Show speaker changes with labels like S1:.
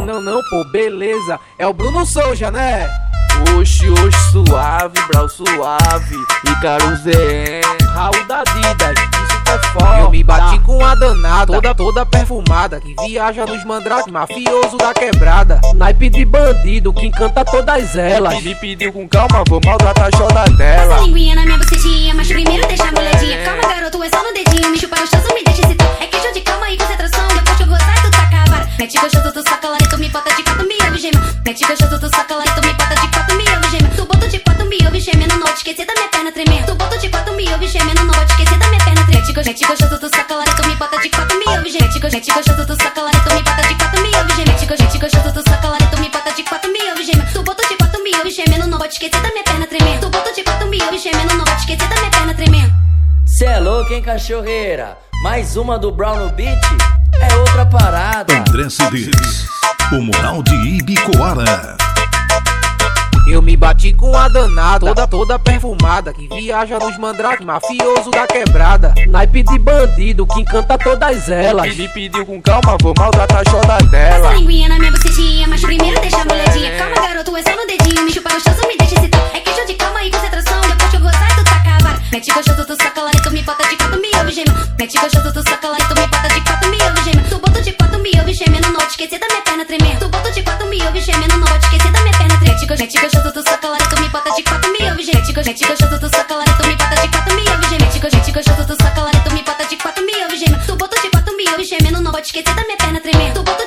S1: Não, não, não, pô, beleza. É o Bruno Souza, né?
S2: Oxi, oxi, suave, brau, suave. Icaro ZN.
S3: Raul da Didas, isso que é foda. Eu me bati
S1: com a danada, toda, toda perfumada. Que viaja nos mandrake, mafioso da quebrada.
S3: Naipe de bandido que encanta todas elas.
S2: Me pediu com calma, vou maltratar a choda dela. Passa
S4: linguinha na minha bocetinha, mas primeiro deixa a molhadinha. Calma, garoto, é só no dedinho. Me chupa gostoso, me deixa excitar. É queijo de calma e concentração. Depois que eu gostar, tu taca a vara. Mete gostoso, tu saca lá Mete gostoso, tu saca lá e tu me bota de quatro, me ouve gema. Tu bota de quatro, me ouve gemendo, não te esquecer da minha perna tremendo. Tu bota de quatro, me ouve gemendo, não pode esquecer da minha perna tremendo. Mete gostoso, tu lá e tu me bota de quatro, me ouve gema. Mete gostoso, tu saca lá e tu me bota de quatro, me ouve gema. Mete gostoso, tu saca lá e tu me bota de quatro, me ouve gema. Tu bota de quatro, me ouve gemendo, não pode esquecer da minha perna tremendo. Tu bota de quatro, me ouve gemendo, não pode esquecer da minha perna tremendo.
S5: Cê é louco, hein, cachorreira? Mais uma do Brown no beat? É outra parada. André
S6: Cedês, o moral de Ibicoara.
S1: Eu me bati com a danada, toda, toda perfumada. Que viaja nos mandrake, mafioso da quebrada.
S3: Naipe de bandido que encanta todas elas.
S2: Me pediu com calma, vou maltratar a Passa dela.
S4: linguinha na minha bocetinha, mas primeiro deixa a molhadinha. Calma, garoto, é só no dedinho. Me chupa gostoso, me deixa excitar. É queijo de calma e concentração. Depois que eu gostar, tu taca a vara. Mete gostoso, tu saca lá quatro, me ouve gemendo, não pode esquecer da minha perna trente. Gente gostoso, tu só calada, tu me bota de quatro, me ouve gente. Gente gostoso, tu só calada, tu me bota de quatro, me ouve gente. Gente gostoso, tu só calada, tu me bota de quatro, me ouve gemendo. Tu bota de quatro, me ouve gemendo, não pode esquecer da minha perna tremendo.